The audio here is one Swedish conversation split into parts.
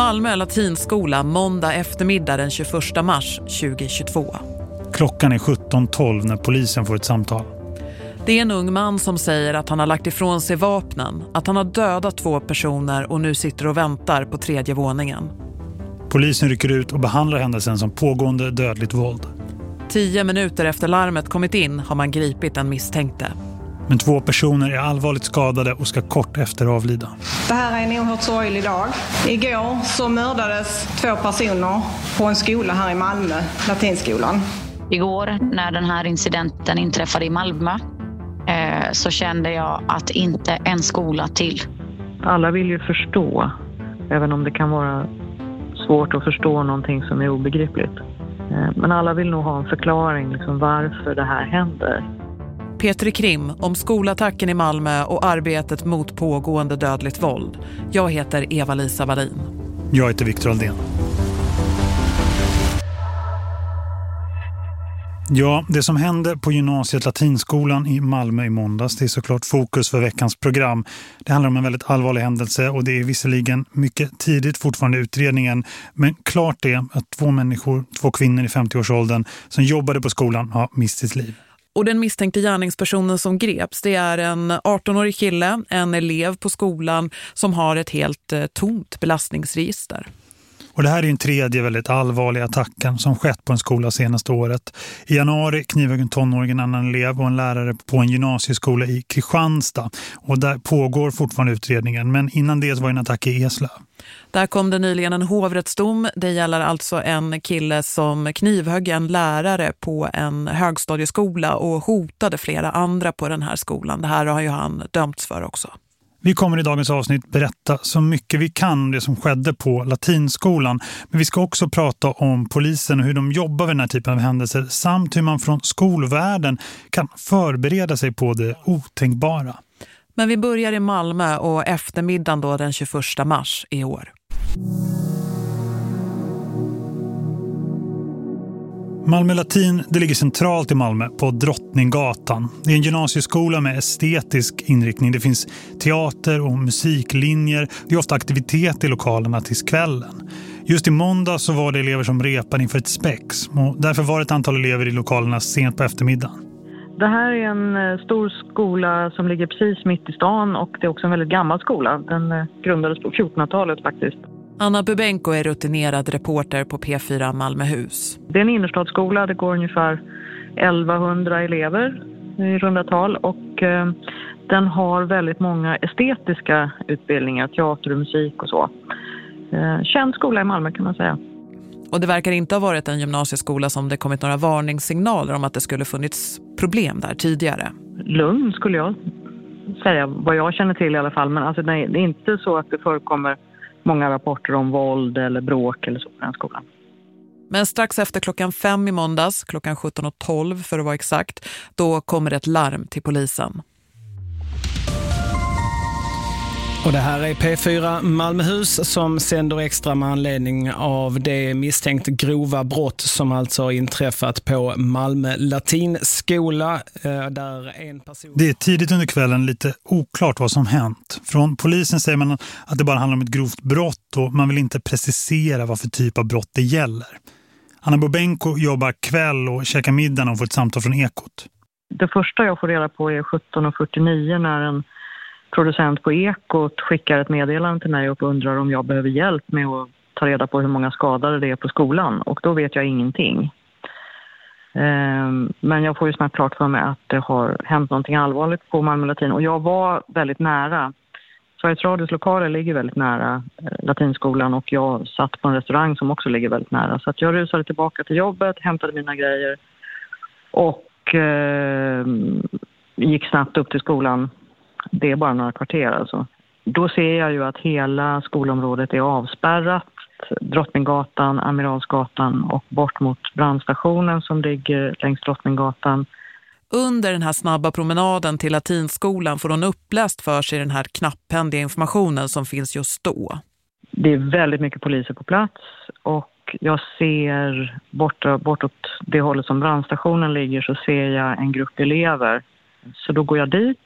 Malmö latinskola måndag eftermiddag den 21 mars 2022. Klockan är 17.12 när polisen får ett samtal. Det är en ung man som säger att han har lagt ifrån sig vapnen, att han har dödat två personer och nu sitter och väntar på tredje våningen. Polisen rycker ut och behandlar händelsen som pågående dödligt våld. Tio minuter efter larmet kommit in har man gripit den misstänkte. Men två personer är allvarligt skadade och ska kort efter avlida. Det här är en oerhört sorglig dag. Igår så mördades två personer på en skola här i Malmö, latinskolan. Igår när den här incidenten inträffade i Malmö eh, så kände jag att inte en skola till. Alla vill ju förstå, även om det kan vara svårt att förstå någonting som är obegripligt. Eh, men alla vill nog ha en förklaring liksom varför det här händer. Petri Krim om skolattacken i Malmö och arbetet mot pågående dödligt våld. Jag heter Eva-Lisa Wallin. Jag heter Viktor Aldén. Ja, det som hände på gymnasiet Latinskolan i Malmö i måndags det är såklart fokus för veckans program. Det handlar om en väldigt allvarlig händelse och det är visserligen mycket tidigt fortfarande utredningen. Men klart är att två människor, två kvinnor i 50-årsåldern som jobbade på skolan har mist sitt liv. Och den misstänkte gärningspersonen som greps det är en 18-årig kille, en elev på skolan som har ett helt eh, tomt belastningsregister. Och det här är en tredje väldigt allvarlig attacken som skett på en skola senaste året. I januari knivhögg en tonåring en annan elev och en lärare på en gymnasieskola i Kristianstad. Och där pågår fortfarande utredningen. Men innan det var en attack i Eslöv. Där kom det nyligen en hovrättsdom. Det gäller alltså en kille som knivhögg en lärare på en högstadieskola och hotade flera andra på den här skolan. Det här har ju han dömts för också. Vi kommer i dagens avsnitt berätta så mycket vi kan om det som skedde på latinskolan. Men vi ska också prata om polisen och hur de jobbar med den här typen av händelser samt hur man från skolvärlden kan förbereda sig på det otänkbara. Men vi börjar i Malmö och eftermiddagen då den 21 mars i år. Malmö Latin det ligger centralt i Malmö på Drottninggatan. Det är en gymnasieskola med estetisk inriktning. Det finns teater och musiklinjer. Det är ofta aktivitet i lokalerna tills kvällen. Just i måndag så var det elever som repade inför ett spex. Och därför var det ett antal elever i lokalerna sent på eftermiddagen. Det här är en eh, stor skola som ligger precis mitt i stan och det är också en väldigt gammal skola. Den eh, grundades på 1400-talet faktiskt. Anna Bubenko är rutinerad reporter på P4 Malmöhus. Det är en innerstadsskola, det går ungefär 1100 elever i runda tal och eh, den har väldigt många estetiska utbildningar, teater och musik och så. Eh, känd skola i Malmö kan man säga. Och det verkar inte ha varit en gymnasieskola som det kommit några varningssignaler om att det skulle funnits problem där tidigare. Lugn skulle jag säga, vad jag känner till i alla fall. Men alltså, det är inte så att det förekommer många rapporter om våld eller bråk eller så på den skolan. Men strax efter klockan fem i måndags, klockan 17.12 för att vara exakt, då kommer ett larm till polisen. Och det här är P4 Malmöhus som sänder extra med anledning av det misstänkt grova brott som alltså har inträffat på Malmö latinskola. Eh, där en person... Det är tidigt under kvällen lite oklart vad som hänt. Från polisen säger man att det bara handlar om ett grovt brott och man vill inte precisera vad för typ av brott det gäller. Anna Bobenko jobbar kväll och käkar middag och får ett samtal från Ekot. Det första jag får reda på är 17.49 när en producent på Ekot skickar ett meddelande till mig och undrar om jag behöver hjälp med att ta reda på hur många skadade det är på skolan. Och då vet jag ingenting. Ehm, men jag får ju snabbt klart för mig att det har hänt någonting allvarligt på Malmö Latin. Och jag var väldigt nära. Sveriges Radios lokaler ligger väldigt nära eh, Latinskolan och jag satt på en restaurang som också ligger väldigt nära. Så att jag rusade tillbaka till jobbet, hämtade mina grejer och eh, gick snabbt upp till skolan det är bara några kvarter alltså. Då ser jag ju att hela skolområdet är avspärrat. Drottninggatan, Amiralsgatan och bort mot brandstationen som ligger längs Drottninggatan. Under den här snabba promenaden till latinskolan får hon uppläst för sig den här knapphändiga informationen som finns just då. Det är väldigt mycket poliser på plats och jag ser bort, bortåt det hållet som brandstationen ligger så ser jag en grupp elever. Så då går jag dit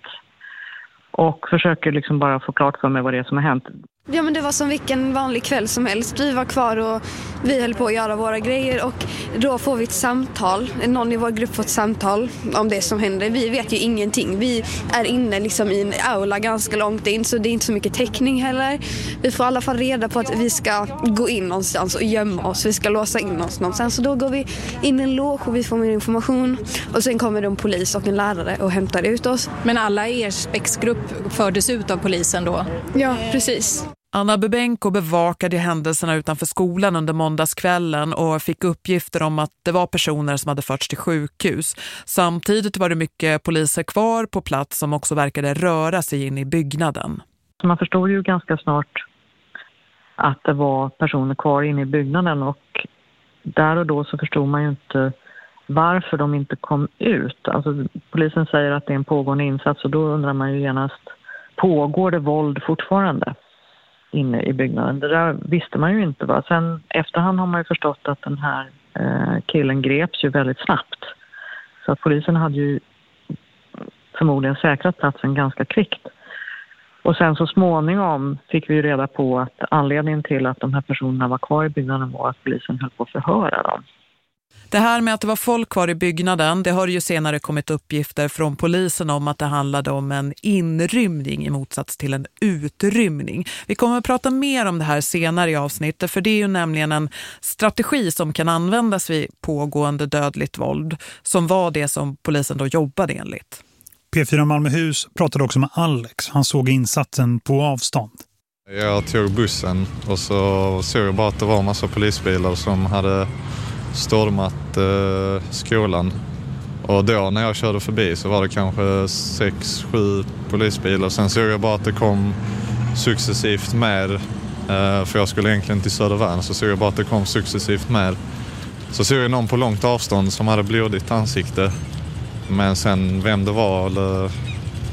och försöker liksom bara få klart för mig vad det är som har hänt. Ja men det var som vilken vanlig kväll som helst. Vi var kvar och vi höll på att göra våra grejer och då får vi ett samtal. Någon i vår grupp får ett samtal om det som händer. Vi vet ju ingenting. Vi är inne liksom i en aula ganska långt in så det är inte så mycket täckning heller. Vi får i alla fall reda på att vi ska gå in någonstans och gömma oss. Vi ska låsa in oss någonstans. Så då går vi in i en loge och vi får mer information och sen kommer det en polis och en lärare och hämtar ut oss. Men alla i er spexgrupp fördes ut av polisen då? Ja, precis. Anna Bebenko bevakade händelserna utanför skolan under måndagskvällen och fick uppgifter om att det var personer som hade förts till sjukhus. Samtidigt var det mycket poliser kvar på plats som också verkade röra sig in i byggnaden. Man förstod ju ganska snart att det var personer kvar inne i byggnaden och där och då så förstod man ju inte varför de inte kom ut. Alltså, polisen säger att det är en pågående insats och då undrar man ju genast, pågår det våld fortfarande? Inne i byggnaden. Det där visste man ju inte. Va? Sen efterhand har man ju förstått att den här eh, killen greps ju väldigt snabbt. Så att polisen hade ju förmodligen säkrat platsen ganska kvickt. Och sen så småningom fick vi reda på att anledningen till att de här personerna var kvar i byggnaden var att polisen höll på att förhöra dem. Det här med att det var folk kvar i byggnaden, det har ju senare kommit uppgifter från polisen om att det handlade om en inrymning i motsats till en utrymning. Vi kommer att prata mer om det här senare i avsnittet för det är ju nämligen en strategi som kan användas vid pågående dödligt våld som var det som polisen då jobbade enligt. P4 Malmöhus pratade också med Alex. Han såg insatsen på avstånd. Jag tog bussen och så såg jag bara att det var en massa polisbilar som hade stormat eh, skolan. Och då när jag körde förbi så var det kanske sex, sju polisbilar. Sen såg jag bara att det kom successivt mer, eh, för jag skulle egentligen till Södervärn, så såg jag bara att det kom successivt mer. Så såg jag någon på långt avstånd som hade blodigt ansikte. Men sen vem det var eller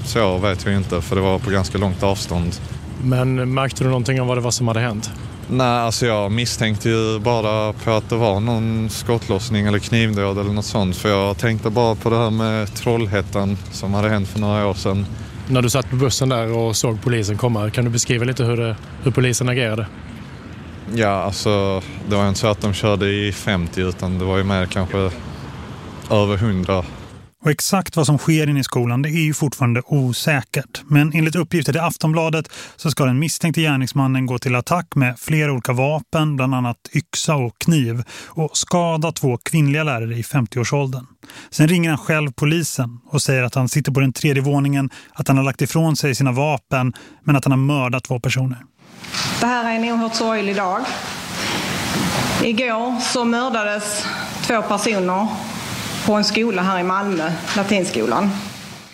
så vet jag inte, för det var på ganska långt avstånd. Men märkte du någonting om vad det var som hade hänt? Nej, alltså jag misstänkte ju bara på att det var någon skottlossning eller knivdåd eller något sånt. För jag tänkte bara på det här med Trollhättan som hade hänt för några år sedan. När du satt på bussen där och såg polisen komma, kan du beskriva lite hur, det, hur polisen agerade? Ja, alltså det var inte så att de körde i 50 utan det var ju mer kanske över 100 och exakt vad som sker inne i skolan det är ju fortfarande osäkert. Men enligt uppgifter till Aftonbladet så ska den misstänkte gärningsmannen gå till attack med flera olika vapen, bland annat yxa och kniv, och skada två kvinnliga lärare i 50-årsåldern. Sen ringer han själv polisen och säger att han sitter på den tredje våningen, att han har lagt ifrån sig sina vapen men att han har mördat två personer. Det här är en oerhört sorglig dag. Igår så mördades två personer på en skola här i Malmö, Latinskolan.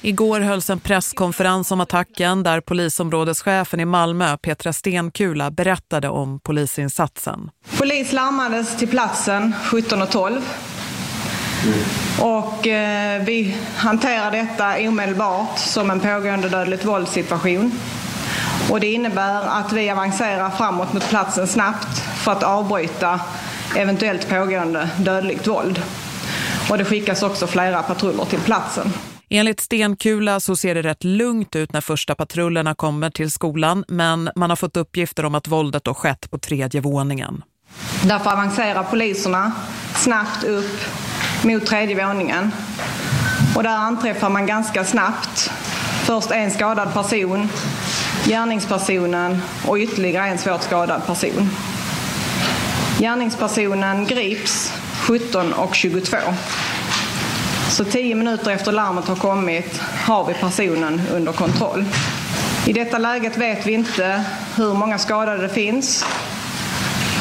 Igår hölls en presskonferens om attacken där polisområdeschefen i Malmö, Petra Stenkula, berättade om polisinsatsen. Polis larmades till platsen 17.12 och eh, vi hanterar detta omedelbart som en pågående dödligt våldssituation. Och det innebär att vi avancerar framåt mot platsen snabbt för att avbryta eventuellt pågående dödligt våld och det skickas också flera patruller till platsen. Enligt Stenkula så ser det rätt lugnt ut när första patrullerna kommer till skolan men man har fått uppgifter om att våldet då skett på tredje våningen. Därför avancerar poliserna snabbt upp mot tredje våningen och där anträffar man ganska snabbt först en skadad person, gärningspersonen och ytterligare en svårt skadad person. Gärningspersonen grips 17 och 22. Så tio minuter efter larmet har kommit har vi personen under kontroll. I detta läget vet vi inte hur många skadade det finns,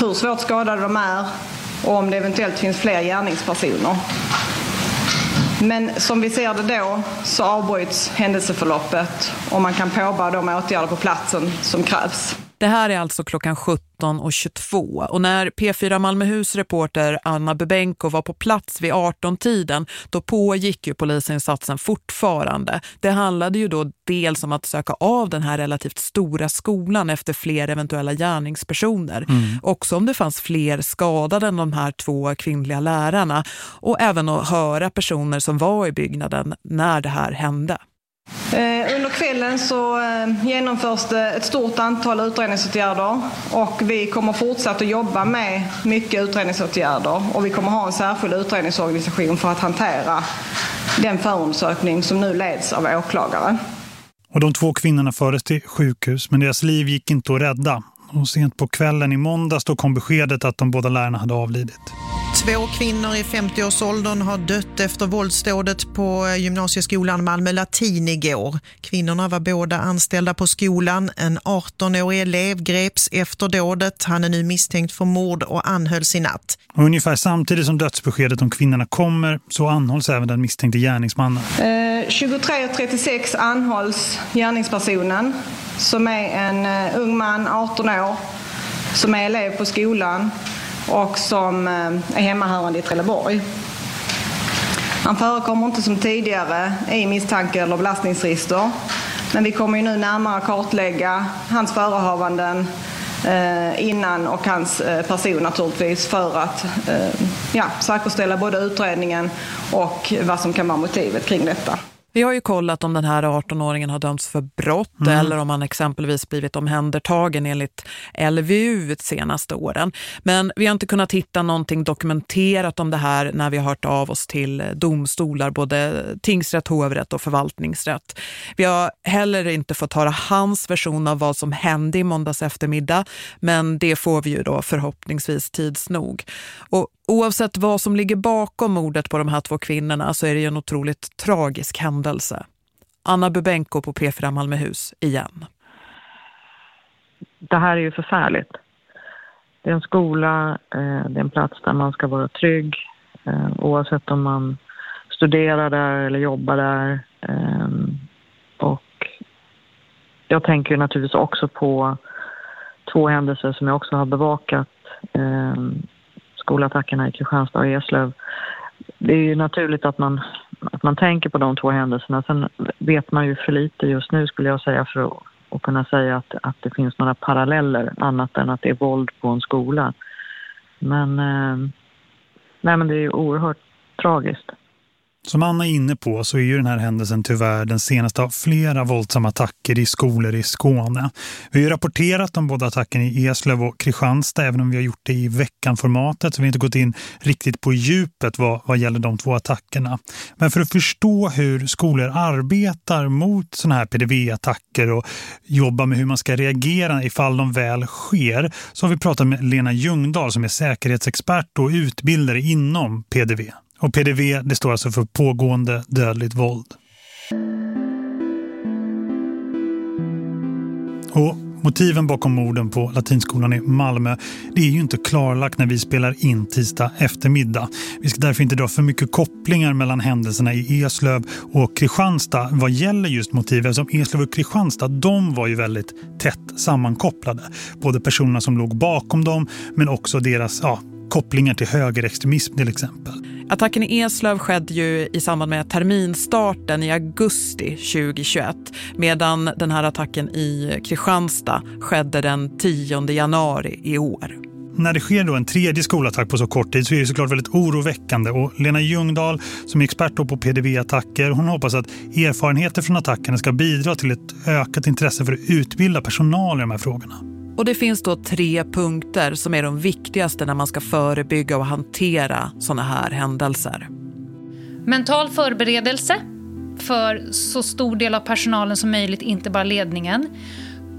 hur svårt skadade de är och om det eventuellt finns fler gärningspersoner. Men som vi ser det då så avbryts händelseförloppet och man kan påbörja de åtgärder på platsen som krävs. Det här är alltså klockan 17.22 och när P4 Malmöhus reporter Anna Bebenko var på plats vid 18-tiden då pågick ju polisinsatsen fortfarande. Det handlade ju då dels om att söka av den här relativt stora skolan efter fler eventuella gärningspersoner. Mm. Också om det fanns fler skadade än de här två kvinnliga lärarna och även att höra personer som var i byggnaden när det här hände. Eh, under kvällen så eh, genomförs det ett stort antal utredningsåtgärder och vi kommer fortsatt att jobba med mycket utredningsåtgärder och vi kommer ha en särskild utredningsorganisation för att hantera den förundersökning som nu leds av åklagare. Och de två kvinnorna fördes till sjukhus men deras liv gick inte att rädda. Och sent på kvällen i måndags då kom beskedet att de båda lärarna hade avlidit. Två kvinnor i 50-årsåldern har dött efter våldsdådet på gymnasieskolan Malmö Latin igår. Kvinnorna var båda anställda på skolan. En 18-årig elev greps efter dådet. Han är nu misstänkt för mord och anhölls i natt. Och ungefär samtidigt som dödsbeskedet om kvinnorna kommer så anhålls även den misstänkte gärningsmannen. Eh, 23.36 anhålls gärningspersonen som är en uh, ung man, 18 år, som är elev på skolan och som eh, är hemmahörande i Trelleborg. Han förekommer inte som tidigare i misstanke eller belastningsregister. Men vi kommer ju nu närmare kartlägga hans förehavanden eh, innan och hans eh, person naturligtvis för att ja, säkerställa både utredningen och vad som kan vara motivet kring detta. Vi har ju kollat om den här 18-åringen har dömts för brott mm. eller om han exempelvis blivit omhändertagen enligt LVU de senaste åren. Men vi har inte kunnat hitta någonting dokumenterat om det här när vi har hört av oss till domstolar, både tingsrätt, hovrätt och förvaltningsrätt. Vi har heller inte fått höra hans version av vad som hände i måndags eftermiddag, men det får vi ju då förhoppningsvis tids nog. Och Oavsett vad som ligger bakom mordet på de här två kvinnorna så är det ju en otroligt tragisk händelse. Anna Bubenko på P4 Malmöhus igen. Det här är ju förfärligt. Det är en skola, eh, det är en plats där man ska vara trygg eh, oavsett om man studerar där eller jobbar där. Eh, och jag tänker naturligtvis också på två händelser som jag också har bevakat skolattackerna i Kristianstad och Eslöv. Det är ju naturligt att man, att man tänker på de två händelserna. Sen vet man ju för lite just nu skulle jag säga för att, att kunna säga att, att det finns några paralleller annat än att det är våld på en skola. Men, eh, nej, men det är ju oerhört tragiskt. Som Anna är inne på så är ju den här händelsen tyvärr den senaste av flera våldsamma attacker i skolor i Skåne. Vi har ju rapporterat om båda attacken i Eslöv och Kristianstad även om vi har gjort det i veckanformatet så vi har inte gått in riktigt på djupet vad, vad gäller de två attackerna. Men för att förstå hur skolor arbetar mot sådana här PDV-attacker och jobba med hur man ska reagera ifall de väl sker så har vi pratat med Lena Ljungdahl som är säkerhetsexpert och utbildare inom PDV. Och PDV det står alltså för pågående dödligt våld. Och motiven bakom morden på Latinskolan i Malmö det är ju inte klarlagt när vi spelar in tisdag eftermiddag. Vi ska därför inte dra för mycket kopplingar mellan händelserna i Eslöv och Kristianstad vad gäller just motivet. Som Eslöv och Kristianstad, de var ju väldigt tätt sammankopplade. Både personerna som låg bakom dem men också deras ja, kopplingar till högerextremism till exempel. Attacken i Eslöv skedde ju i samband med terminstarten i augusti 2021 medan den här attacken i Kristianstad skedde den 10 januari i år. När det sker då en tredje skolattack på så kort tid så är det såklart väldigt oroväckande och Lena Ljungdahl som är expert på PDV-attacker hon hoppas att erfarenheter från attackerna ska bidra till ett ökat intresse för att utbilda personal i de här frågorna. Och det finns då tre punkter som är de viktigaste när man ska förebygga och hantera sådana här händelser. Mental förberedelse för så stor del av personalen som möjligt, inte bara ledningen.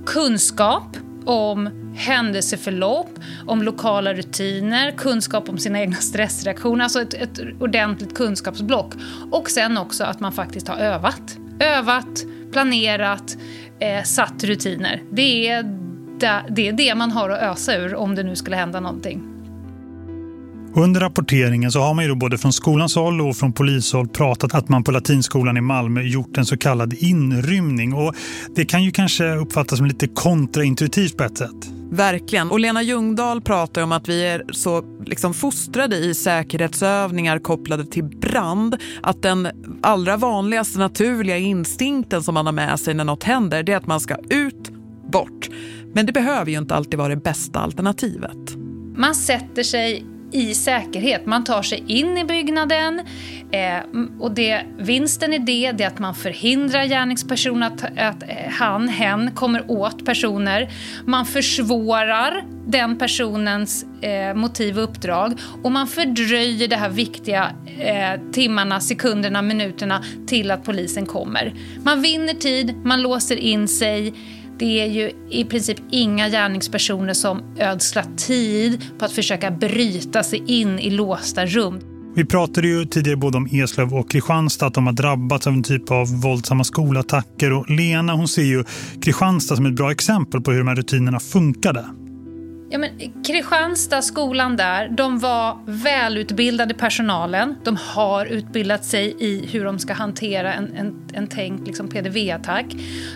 Kunskap om händelseförlopp, om lokala rutiner, kunskap om sina egna stressreaktioner, alltså ett, ett ordentligt kunskapsblock. Och sen också att man faktiskt har övat. Övat, planerat, eh, satt rutiner. Det är det är det man har att ösa ur om det nu skulle hända någonting. Under rapporteringen så har man ju både från skolans håll och från polishåll pratat att man på Latinskolan i Malmö gjort en så kallad inrymning. Och det kan ju kanske uppfattas som lite kontraintuitivt på ett sätt. Verkligen. Och Lena Ljungdahl pratar om att vi är så liksom fostrade i säkerhetsövningar kopplade till brand att den allra vanligaste naturliga instinkten som man har med sig när något händer det är att man ska ut, bort. Men det behöver ju inte alltid vara det bästa alternativet. Man sätter sig i säkerhet. Man tar sig in i byggnaden eh, och det, vinsten i det är att man förhindrar gärningspersonen att, att eh, han, hen kommer åt personer. Man försvårar den personens eh, motiv och uppdrag och man fördröjer de här viktiga eh, timmarna, sekunderna, minuterna till att polisen kommer. Man vinner tid, man låser in sig det är ju i princip inga gärningspersoner som ödslar tid på att försöka bryta sig in i låsta rum. Vi pratade ju tidigare både om Eslöv och Kristianstad att de har drabbats av en typ av våldsamma skolattacker och Lena hon ser ju Kristianstad som ett bra exempel på hur de här rutinerna funkade. Ja, men Kristianstad, skolan där, de var välutbildade personalen. De har utbildat sig i hur de ska hantera en, en, en tänkt liksom PDV-attack.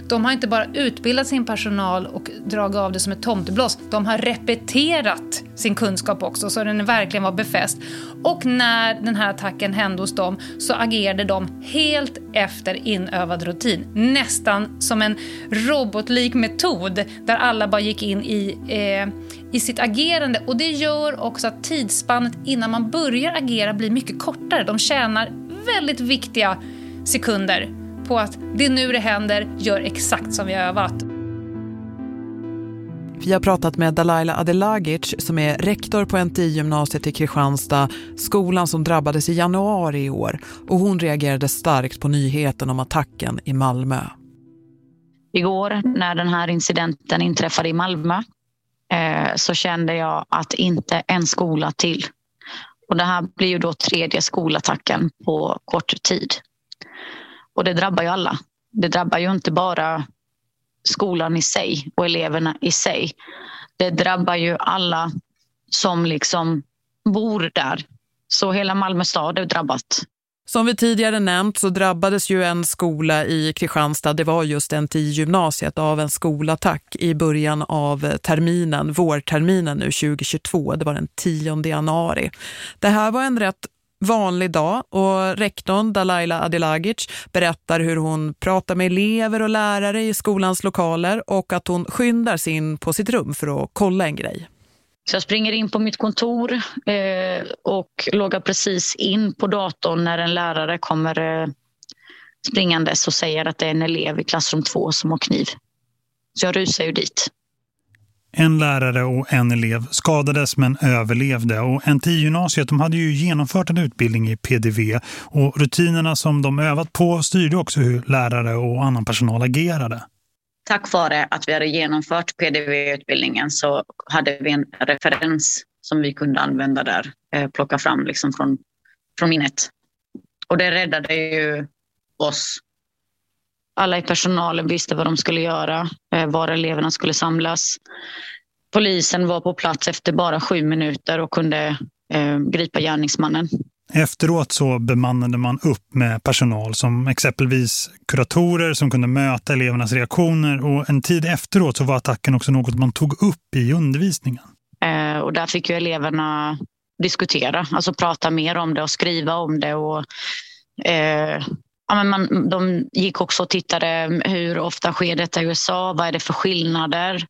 De har inte bara utbildat sin personal och dragit av det som ett tomteblås. De har repeterat sin kunskap också så den verkligen var befäst. Och när den här attacken hände hos dem så agerade de helt efter inövad rutin. Nästan som en robotlik metod där alla bara gick in i eh, i sitt agerande och det gör också att tidsspannet innan man börjar agera blir mycket kortare. De tjänar väldigt viktiga sekunder på att det är nu det händer, gör exakt som vi har övat. Vi har pratat med Dalaila Adelagic som är rektor på NTI-gymnasiet i Kristianstad, skolan som drabbades i januari i år. Och hon reagerade starkt på nyheten om attacken i Malmö. Igår när den här incidenten inträffade i Malmö eh, så kände jag att inte en skola till. Och det här blir ju då tredje skolattacken på kort tid. Och det drabbar ju alla. Det drabbar ju inte bara skolan i sig och eleverna i sig. Det drabbar ju alla som liksom bor där. Så hela Malmö stad är drabbat. Som vi tidigare nämnt så drabbades ju en skola i Kristianstad, det var just en till gymnasiet, av en skolattack i början av terminen, vårterminen nu 2022. Det var den 10 januari. Det här var en rätt vanlig dag och rektorn Dalaila Adilagic berättar hur hon pratar med elever och lärare i skolans lokaler och att hon skyndar sig in på sitt rum för att kolla en grej. Så jag springer in på mitt kontor eh, och loggar precis in på datorn när en lärare kommer eh, springandes och säger att det är en elev i klassrum två som har kniv. Så jag rusar ju dit. En lärare och en elev skadades men överlevde och NTI-gymnasiet de hade ju genomfört en utbildning i PDV och rutinerna som de övat på styrde också hur lärare och annan personal agerade tack vare att vi hade genomfört PDV-utbildningen så hade vi en referens som vi kunde använda där, eh, plocka fram liksom från, från minnet. Och det räddade ju oss. Alla i personalen visste vad de skulle göra, eh, var eleverna skulle samlas. Polisen var på plats efter bara sju minuter och kunde eh, gripa gärningsmannen. Efteråt så bemannade man upp med personal som exempelvis kuratorer som kunde möta elevernas reaktioner och en tid efteråt så var attacken också något man tog upp i undervisningen. Eh, och där fick ju eleverna diskutera, alltså prata mer om det och skriva om det och eh, ja, men man, de gick också och tittade hur ofta sker detta i USA, vad är det för skillnader?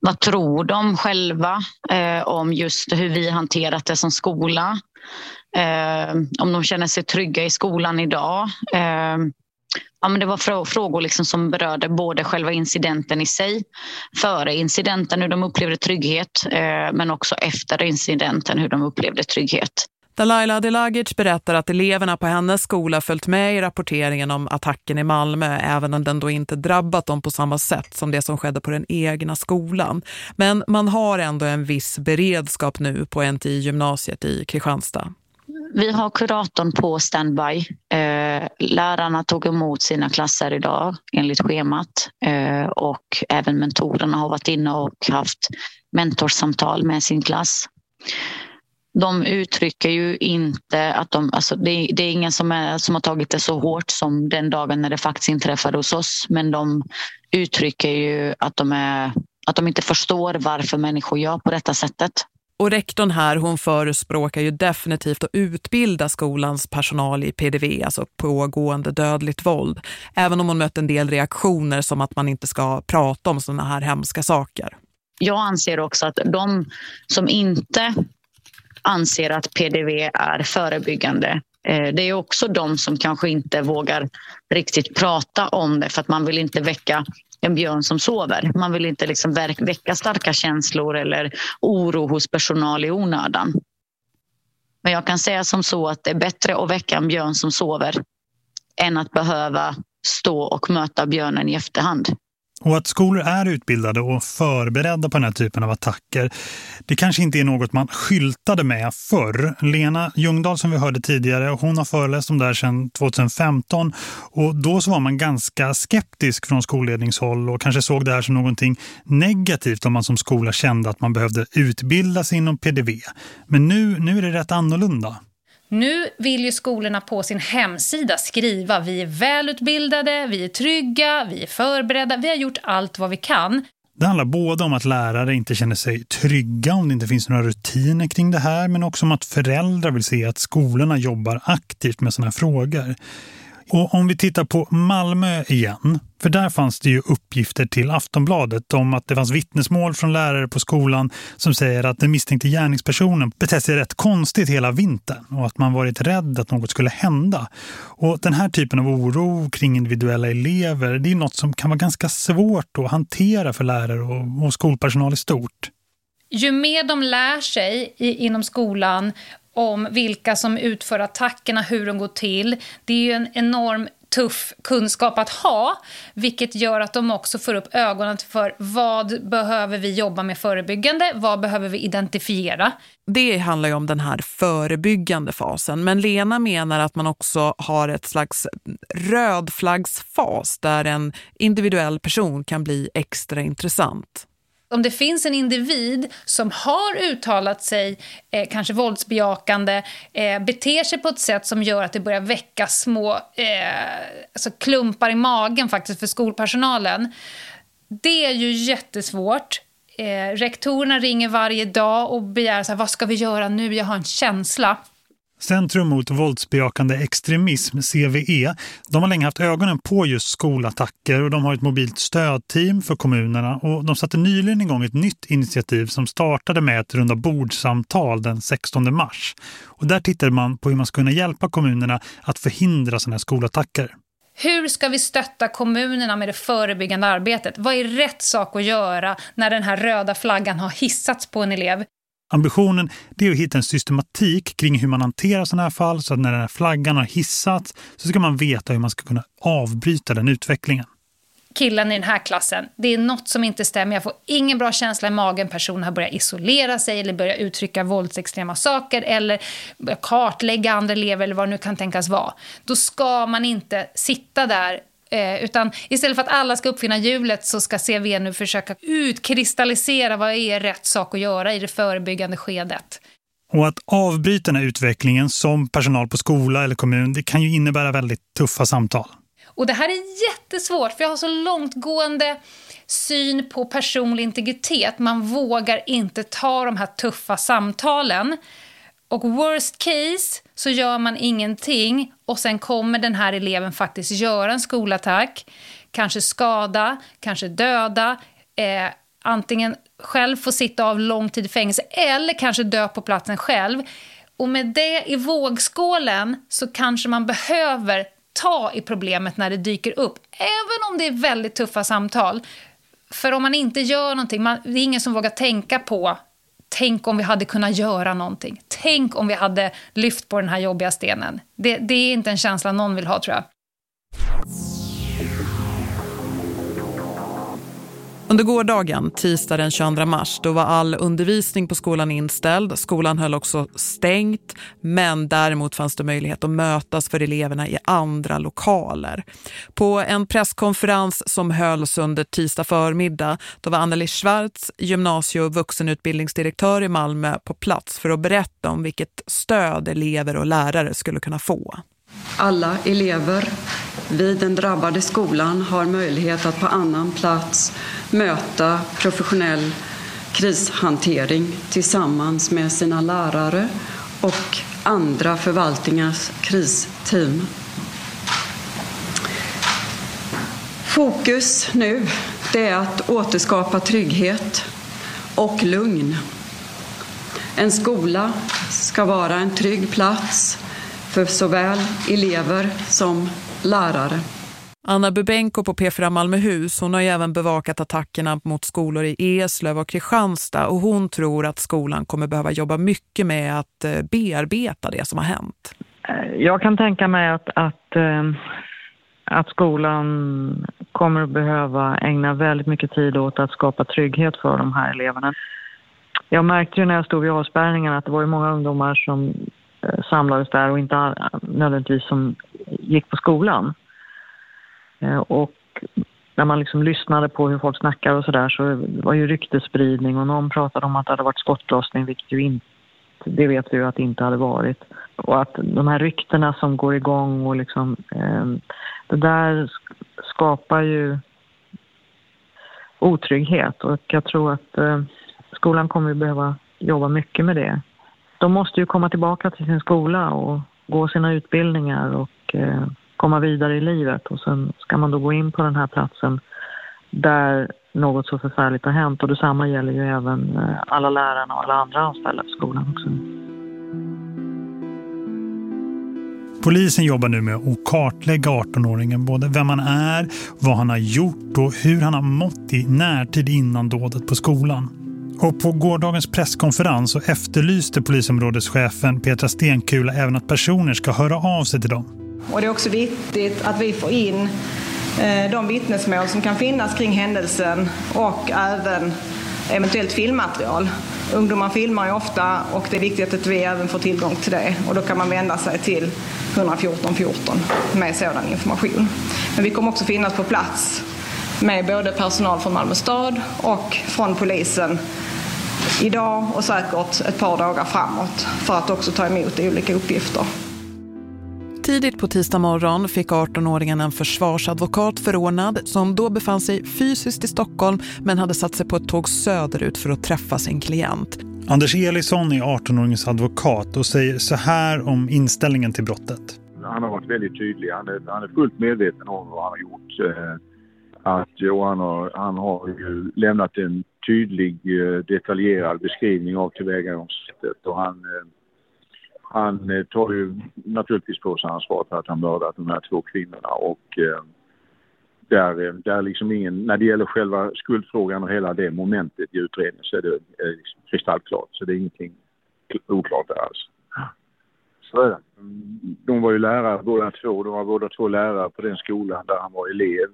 Vad tror de själva eh, om just hur vi hanterat det som skola? Eh, om de känner sig trygga i skolan idag. Eh, ja, men det var frågor liksom som berörde både själva incidenten i sig, före incidenten hur de upplevde trygghet, eh, men också efter incidenten hur de upplevde trygghet. Dalaila Adelagic berättar att eleverna på hennes skola följt med i rapporteringen om attacken i Malmö även om den då inte drabbat dem på samma sätt som det som skedde på den egna skolan. Men man har ändå en viss beredskap nu på NTI-gymnasiet i Kristianstad. Vi har kuratorn på standby. Eh, lärarna tog emot sina klasser idag enligt schemat eh, och även mentorerna har varit inne och haft mentorsamtal med sin klass. De uttrycker ju inte att de, alltså det, det, är ingen som, är, som har tagit det så hårt som den dagen när det faktiskt inträffade hos oss. Men de uttrycker ju att de, är, att de inte förstår varför människor gör på detta sättet. Och rektorn här hon förespråkar ju definitivt att utbilda skolans personal i PDV, alltså pågående dödligt våld. Även om hon mött en del reaktioner som att man inte ska prata om sådana här hemska saker. Jag anser också att de som inte anser att PDV är förebyggande. Eh, det är också de som kanske inte vågar riktigt prata om det för att man vill inte väcka en björn som sover. Man vill inte liksom väcka starka känslor eller oro hos personal i onödan. Men jag kan säga som så att det är bättre att väcka en björn som sover än att behöva stå och möta björnen i efterhand. Och att skolor är utbildade och förberedda på den här typen av attacker, det kanske inte är något man skyltade med förr. Lena Ljungdahl som vi hörde tidigare, hon har föreläst om det här sedan 2015 och då så var man ganska skeptisk från skolledningshåll och kanske såg det här som någonting negativt om man som skola kände att man behövde utbilda sig inom PDV. Men nu, nu är det rätt annorlunda. Nu vill ju skolorna på sin hemsida skriva vi är välutbildade, vi är trygga, vi är förberedda, vi har gjort allt vad vi kan. Det handlar både om att lärare inte känner sig trygga om det inte finns några rutiner kring det här men också om att föräldrar vill se att skolorna jobbar aktivt med sådana här frågor. Och om vi tittar på Malmö igen, för där fanns det ju uppgifter till Aftonbladet om att det fanns vittnesmål från lärare på skolan som säger att den misstänkte gärningspersonen betett sig rätt konstigt hela vintern och att man varit rädd att något skulle hända. Och den här typen av oro kring individuella elever, det är något som kan vara ganska svårt att hantera för lärare och, och skolpersonal i stort ju mer de lär sig i, inom skolan om vilka som utför attackerna, hur de går till. Det är ju en enorm tuff kunskap att ha, vilket gör att de också får upp ögonen för vad behöver vi jobba med förebyggande, vad behöver vi identifiera. Det handlar ju om den här förebyggande fasen, men Lena menar att man också har ett slags rödflaggsfas där en individuell person kan bli extra intressant om det finns en individ som har uttalat sig eh, kanske våldsbejakande, eh, beter sig på ett sätt som gör att det börjar väcka små eh, alltså klumpar i magen faktiskt för skolpersonalen. Det är ju jättesvårt. Eh, rektorerna ringer varje dag och begär så här, vad ska vi göra nu? Jag har en känsla. Centrum mot våldsbejakande extremism, CVE, de har länge haft ögonen på just skolattacker och de har ett mobilt stödteam för kommunerna och de satte nyligen igång ett nytt initiativ som startade med ett runda bordsamtal den 16 mars. Och där tittade man på hur man ska kunna hjälpa kommunerna att förhindra sådana här skolattacker. Hur ska vi stötta kommunerna med det förebyggande arbetet? Vad är rätt sak att göra när den här röda flaggan har hissats på en elev? Ambitionen är att hitta en systematik kring hur man hanterar sådana här fall så att när den här flaggan har hissats så ska man veta hur man ska kunna avbryta den utvecklingen. Killen i den här klassen, det är något som inte stämmer. Jag får ingen bra känsla i magen. Personen har börjat isolera sig eller börjat uttrycka våldsextrema saker eller kartlägga andra elever eller vad det nu kan tänkas vara. Då ska man inte sitta där Eh, utan istället för att alla ska uppfinna hjulet så ska CV nu försöka utkristallisera vad är rätt sak att göra i det förebyggande skedet. Och att avbryta den här utvecklingen som personal på skola eller kommun, det kan ju innebära väldigt tuffa samtal. Och det här är jättesvårt för jag har så långtgående syn på personlig integritet. Man vågar inte ta de här tuffa samtalen. Och worst case så gör man ingenting och sen kommer den här eleven faktiskt göra en skolattack, kanske skada, kanske döda, eh, antingen själv få sitta av lång tid i fängelse eller kanske dö på platsen själv. Och med det i vågskålen så kanske man behöver ta i problemet när det dyker upp, även om det är väldigt tuffa samtal. För om man inte gör någonting, man, det är ingen som vågar tänka på tänk om vi hade kunnat göra någonting. Tänk om vi hade lyft på den här jobbiga stenen. Det, det är inte en känsla någon vill ha tror jag. Under gårdagen, tisdag den 22 mars, då var all undervisning på skolan inställd. Skolan höll också stängt, men däremot fanns det möjlighet att mötas för eleverna i andra lokaler. På en presskonferens som hölls under tisdag förmiddag, då var Anneli Schwartz, gymnasie- och vuxenutbildningsdirektör i Malmö, på plats för att berätta om vilket stöd elever och lärare skulle kunna få. Alla elever vid den drabbade skolan har möjlighet att på annan plats möta professionell krishantering tillsammans med sina lärare och andra förvaltningars kristeam. Fokus nu det är att återskapa trygghet och lugn. En skola ska vara en trygg plats för såväl elever som lärare. Anna Bubenko på P4 Malmöhus, hon har ju även bevakat attackerna mot skolor i Eslöv och Kristianstad och hon tror att skolan kommer behöva jobba mycket med att eh, bearbeta det som har hänt. Eh, jag kan tänka mig att, att, eh, att skolan kommer att behöva ägna väldigt mycket tid åt att skapa trygghet för de här eleverna. Jag märkte ju när jag stod vid avspärrningen att det var ju många ungdomar som Eh, samlades där och inte nödvändigtvis som gick på skolan. Eh, och när man liksom lyssnade på hur folk snackar och sådär så var ju ryktespridning och någon pratade om att det hade varit skottlossning vilket ju inte, det vet vi ju att det inte hade varit. Och att de här ryktena som går igång och liksom, eh, det där skapar ju otrygghet och jag tror att skolan kommer att behöva jobba mycket med det. De måste ju komma tillbaka till sin skola och gå sina utbildningar och eh, komma vidare i livet och sen ska man då gå in på den här platsen där något så förfärligt har hänt och detsamma gäller ju även eh, alla lärarna och alla andra anställda på skolan också. Polisen jobbar nu med att kartlägga 18-åringen, både vem han är, vad han har gjort och hur han har mått i närtid innan dådet på skolan. Och på gårdagens presskonferens så efterlyste polisområdeschefen Petra Stenkula även att personer ska höra av sig till dem. Och det är också viktigt att vi får in eh, de vittnesmål som kan finnas kring händelsen och även eventuellt filmmaterial. Ungdomar filmar ju ofta och det är viktigt att vi även får tillgång till det och då kan man vända sig till 114 14 med sådan information. Men vi kommer också finnas på plats med både personal från Malmö stad och från polisen idag och säkert ett par dagar framåt för att också ta emot olika uppgifter. Tidigt på tisdag morgon fick 18-åringen en försvarsadvokat förordnad som då befann sig fysiskt i Stockholm men hade satt sig på ett tåg söderut för att träffa sin klient. Anders Elisson är 18-åringens advokat och säger så här om inställningen till brottet. Han har varit väldigt tydlig. Han är, han är fullt medveten om vad han har gjort. Att, och han, har, han har ju lämnat en tydlig, eh, detaljerad beskrivning av tillvägagångssättet. Och han, eh, han eh, tar ju naturligtvis på sig ansvaret för att han mördat de här två kvinnorna och där, där liksom ingen, när det gäller själva skuldfrågan och hela det momentet i utredningen så är det liksom kristallklart. Så det är ingenting oklart där alls. Så är det. De var ju lärare båda två. De var båda två lärare på den skolan där han var elev.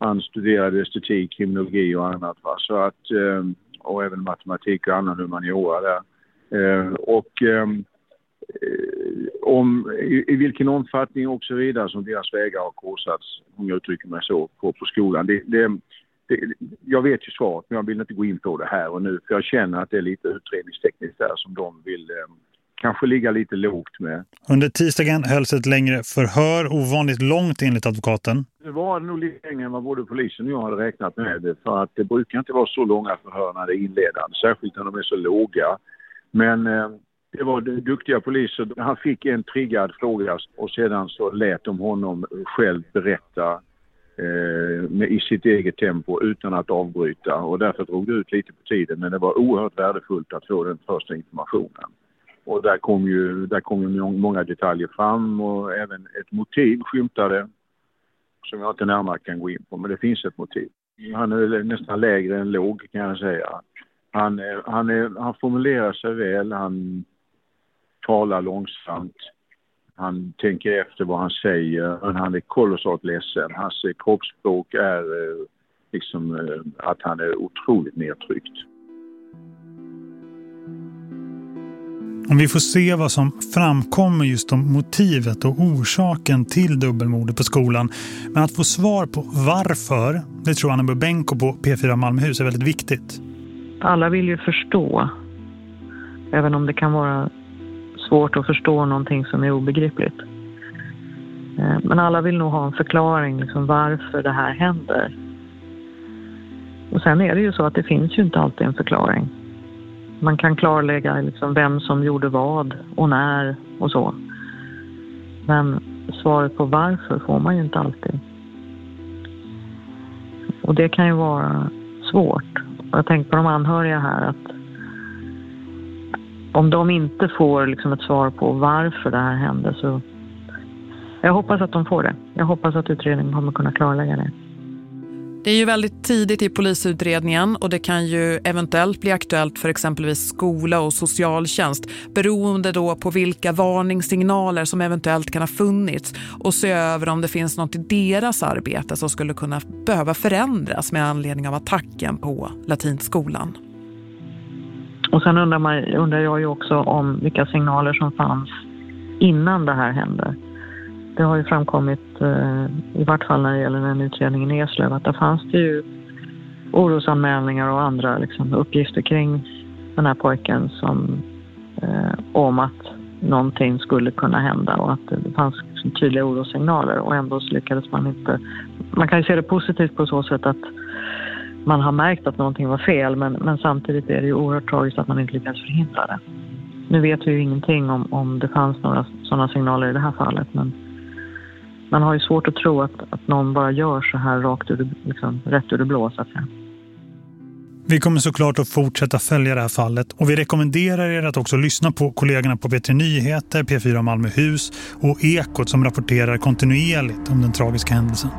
Han studerade estetik, kriminologi och annat. Va? Så att, eh, och även matematik och annan humaniora där. Ehm, och ehm, Eh, om i, i, vilken omfattning och så vidare som deras vägar har korsats, om jag uttrycker mig så, på, på skolan. Det, det, det, jag vet ju svaret, men jag vill inte gå in på det här och nu, för jag känner att det är lite utredningstekniskt där som de vill eh, kanske ligga lite lågt med. Under tisdagen hölls ett längre förhör, ovanligt långt enligt advokaten. Det var nog lite längre än vad både polisen och jag hade räknat med. För att det brukar inte vara så långa förhör när det är inledande, särskilt när de är så låga. Men eh, det var duktiga poliser. Han fick en triggad fråga och sedan så lät de honom själv berätta eh, med, i sitt eget tempo utan att avbryta och därför drog det ut lite på tiden men det var oerhört värdefullt att få den första informationen. Och där kom ju, där kom ju många detaljer fram och även ett motiv skymtade som jag inte närmare kan gå in på men det finns ett motiv. Han är nästan lägre än låg kan jag säga. Han, han, är, han formulerar sig väl, han talar långsamt. Han tänker efter vad han säger, men han är kolossalt ledsen. Hans kroppsspråk är eh, liksom eh, att han är otroligt nedtryckt. Om vi får se vad som framkommer just om motivet och orsaken till dubbelmordet på skolan. Men att få svar på varför, det tror Anna Bubenko på P4 Malmöhus är väldigt viktigt. Alla vill ju förstå, även om det kan vara svårt att förstå någonting som är obegripligt. Eh, men alla vill nog ha en förklaring liksom varför det här händer. Och sen är det ju så att det finns ju inte alltid en förklaring. Man kan klarlägga liksom vem som gjorde vad och när och så. Men svaret på varför får man ju inte alltid. Och det kan ju vara svårt. Jag tänker på de anhöriga här att om de inte får liksom ett svar på varför det här hände så jag hoppas att de får det. Jag hoppas att utredningen kommer kunna klarlägga det. Det är ju väldigt tidigt i polisutredningen och det kan ju eventuellt bli aktuellt för exempelvis skola och socialtjänst beroende då på vilka varningssignaler som eventuellt kan ha funnits och se över om det finns något i deras arbete som skulle kunna behöva förändras med anledning av attacken på latinskolan. Och sen undrar, man, undrar jag ju också om vilka signaler som fanns innan det här hände. Det har ju framkommit, eh, i vart fall när det gäller den utredningen i Eslöv, att där fanns det ju orosanmälningar och andra liksom, uppgifter kring den här pojken som, eh, om att någonting skulle kunna hända och att det fanns liksom, tydliga orossignaler och ändå så lyckades man inte. Man kan ju se det positivt på så sätt att man har märkt att någonting var fel men, men samtidigt är det ju oerhört tragiskt att man inte lyckades förhindra det. Nu vet vi ju ingenting om, om det fanns några sådana signaler i det här fallet men man har ju svårt att tro att, att någon bara gör så här rakt ur, liksom, rätt ur det blå så att säga. Vi kommer såklart att fortsätta följa det här fallet och vi rekommenderar er att också lyssna på kollegorna på P3 Nyheter, P4 Malmöhus och Ekot som rapporterar kontinuerligt om den tragiska händelsen.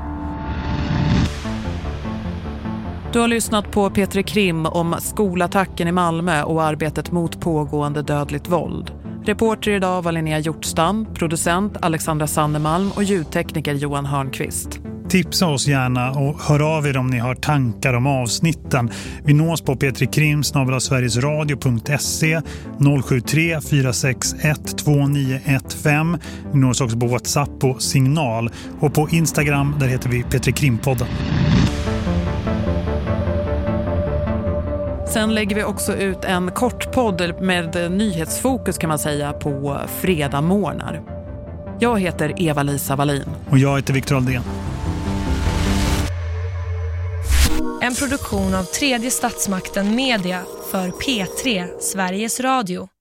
Du har lyssnat på Petri Krim om skolattacken i Malmö och arbetet mot pågående dödligt våld. Reporter idag var Linnea Hjortstam, producent Alexandra Sannemalm och ljudtekniker Johan Hörnqvist. Tipsa oss gärna och hör av er om ni har tankar om avsnitten. Vi nås på petrikrimsverigesradio.se, 073 461 2915. Vi nås också på WhatsApp och Signal och på Instagram där heter vi petrikrimpodden. Sen lägger vi också ut en kort podd med nyhetsfokus kan man säga på fredag morgnar. Jag heter Eva-Lisa Wallin. Och jag heter Viktor Aldén. En produktion av tredje statsmakten Media för P3 Sveriges Radio.